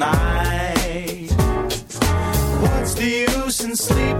night. What's the use in sleeping?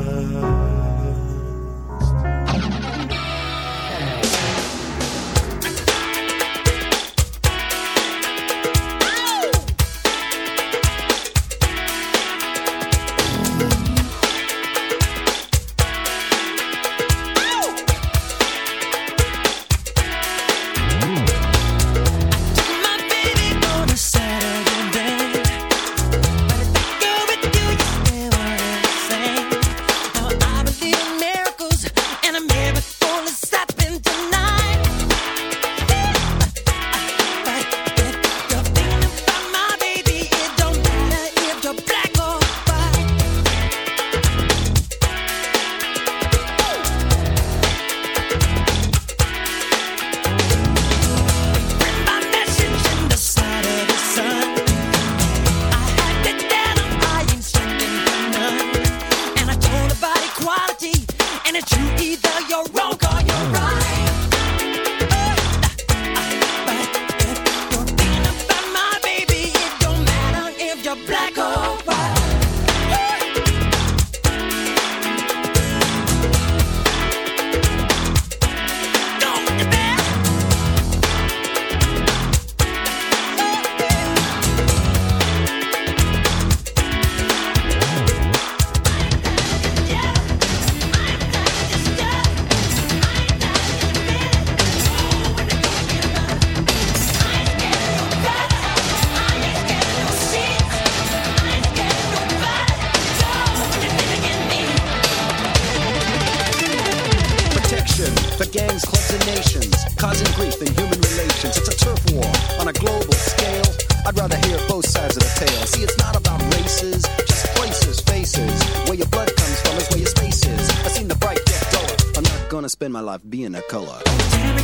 spend my life being a color.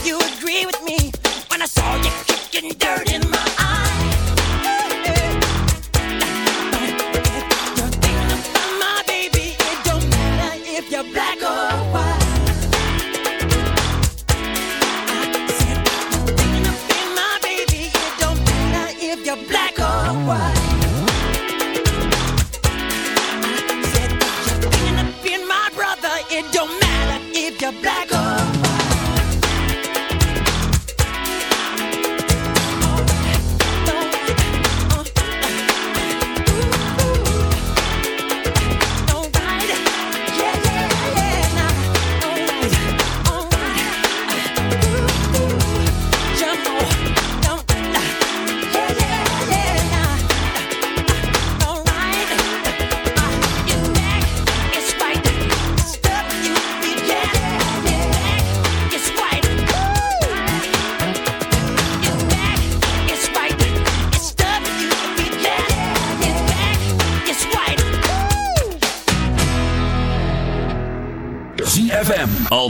You agree with me.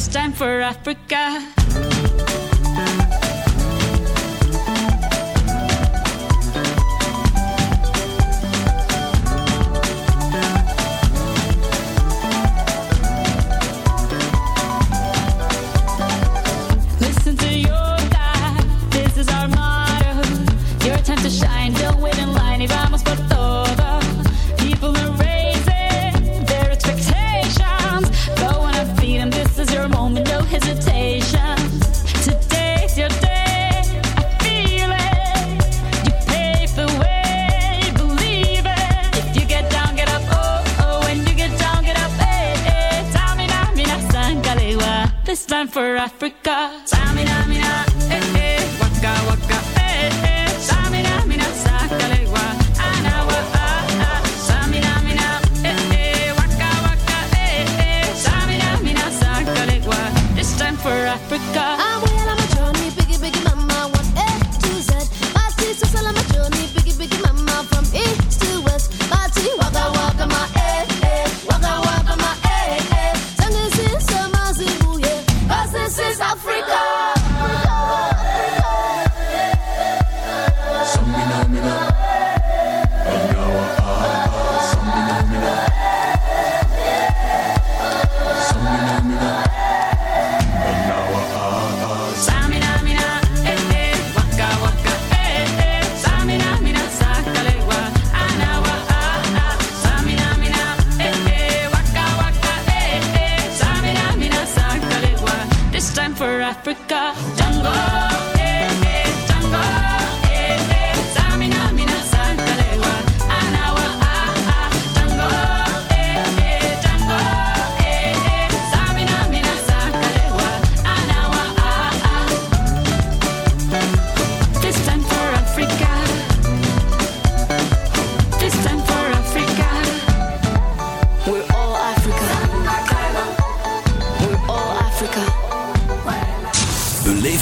This time for Africa. for Africa. Africa jungle.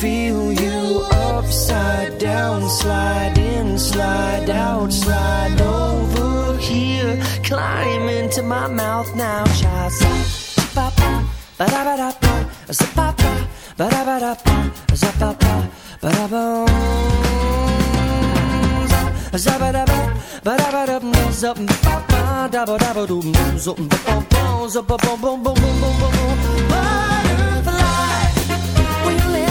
Feel you upside down, slide in, slide out, slide over here. Climb into my mouth now, child. Ba ba ba da ba da ba, ba ba ba da ba da ba, ba ba ba da ba. Zabba-dabba, ba-dabba-dum, zup, ba-ba, dabba-dabba-dum, zup, ba-bum-bum, zup-ba-bum-bum-bum-bum-bum-bum. Butterfly,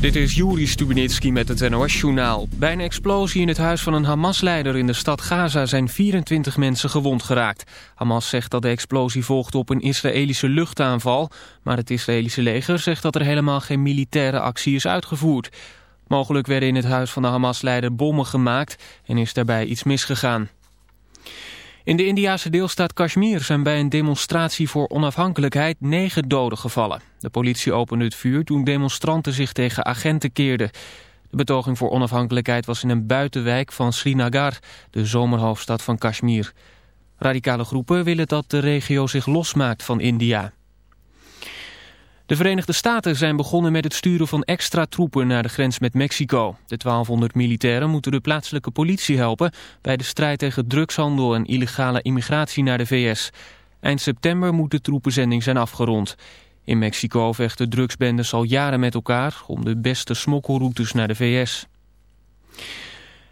Dit is Juri Stubenitski met het NOS-journaal. Bij een explosie in het huis van een Hamas-leider in de stad Gaza zijn 24 mensen gewond geraakt. Hamas zegt dat de explosie volgde op een Israëlische luchtaanval... maar het Israëlische leger zegt dat er helemaal geen militaire actie is uitgevoerd. Mogelijk werden in het huis van de Hamas-leider bommen gemaakt en is daarbij iets misgegaan. In de Indiase deelstaat Kashmir zijn bij een demonstratie voor onafhankelijkheid negen doden gevallen. De politie opende het vuur toen demonstranten zich tegen agenten keerden. De betoging voor onafhankelijkheid was in een buitenwijk van Srinagar, de zomerhoofdstad van Kashmir. Radicale groepen willen dat de regio zich losmaakt van India. De Verenigde Staten zijn begonnen met het sturen van extra troepen naar de grens met Mexico. De 1200 militairen moeten de plaatselijke politie helpen bij de strijd tegen drugshandel en illegale immigratie naar de VS. Eind september moet de troepenzending zijn afgerond. In Mexico vechten drugsbendes al jaren met elkaar om de beste smokkelroutes naar de VS.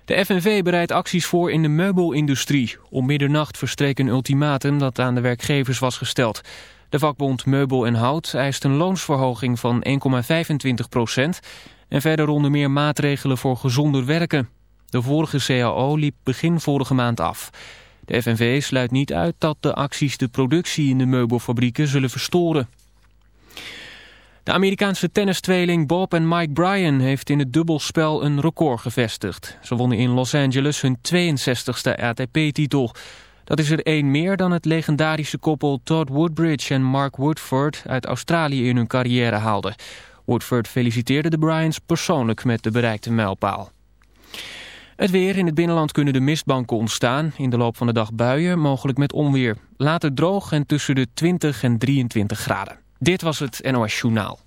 De FNV bereidt acties voor in de meubelindustrie. Om middernacht verstreek een ultimatum dat aan de werkgevers was gesteld. De vakbond Meubel en Hout eist een loonsverhoging van 1,25 procent... en verder onder meer maatregelen voor gezonder werken. De vorige CAO liep begin vorige maand af. De FNV sluit niet uit dat de acties de productie in de meubelfabrieken zullen verstoren. De Amerikaanse tennistweeling Bob en Mike Bryan heeft in het dubbelspel een record gevestigd. Ze wonnen in Los Angeles hun 62e ATP-titel... Dat is er één meer dan het legendarische koppel Todd Woodbridge en Mark Woodford uit Australië in hun carrière haalden. Woodford feliciteerde de Bryans persoonlijk met de bereikte mijlpaal. Het weer. In het binnenland kunnen de mistbanken ontstaan. In de loop van de dag buien, mogelijk met onweer. Later droog en tussen de 20 en 23 graden. Dit was het NOS Journaal.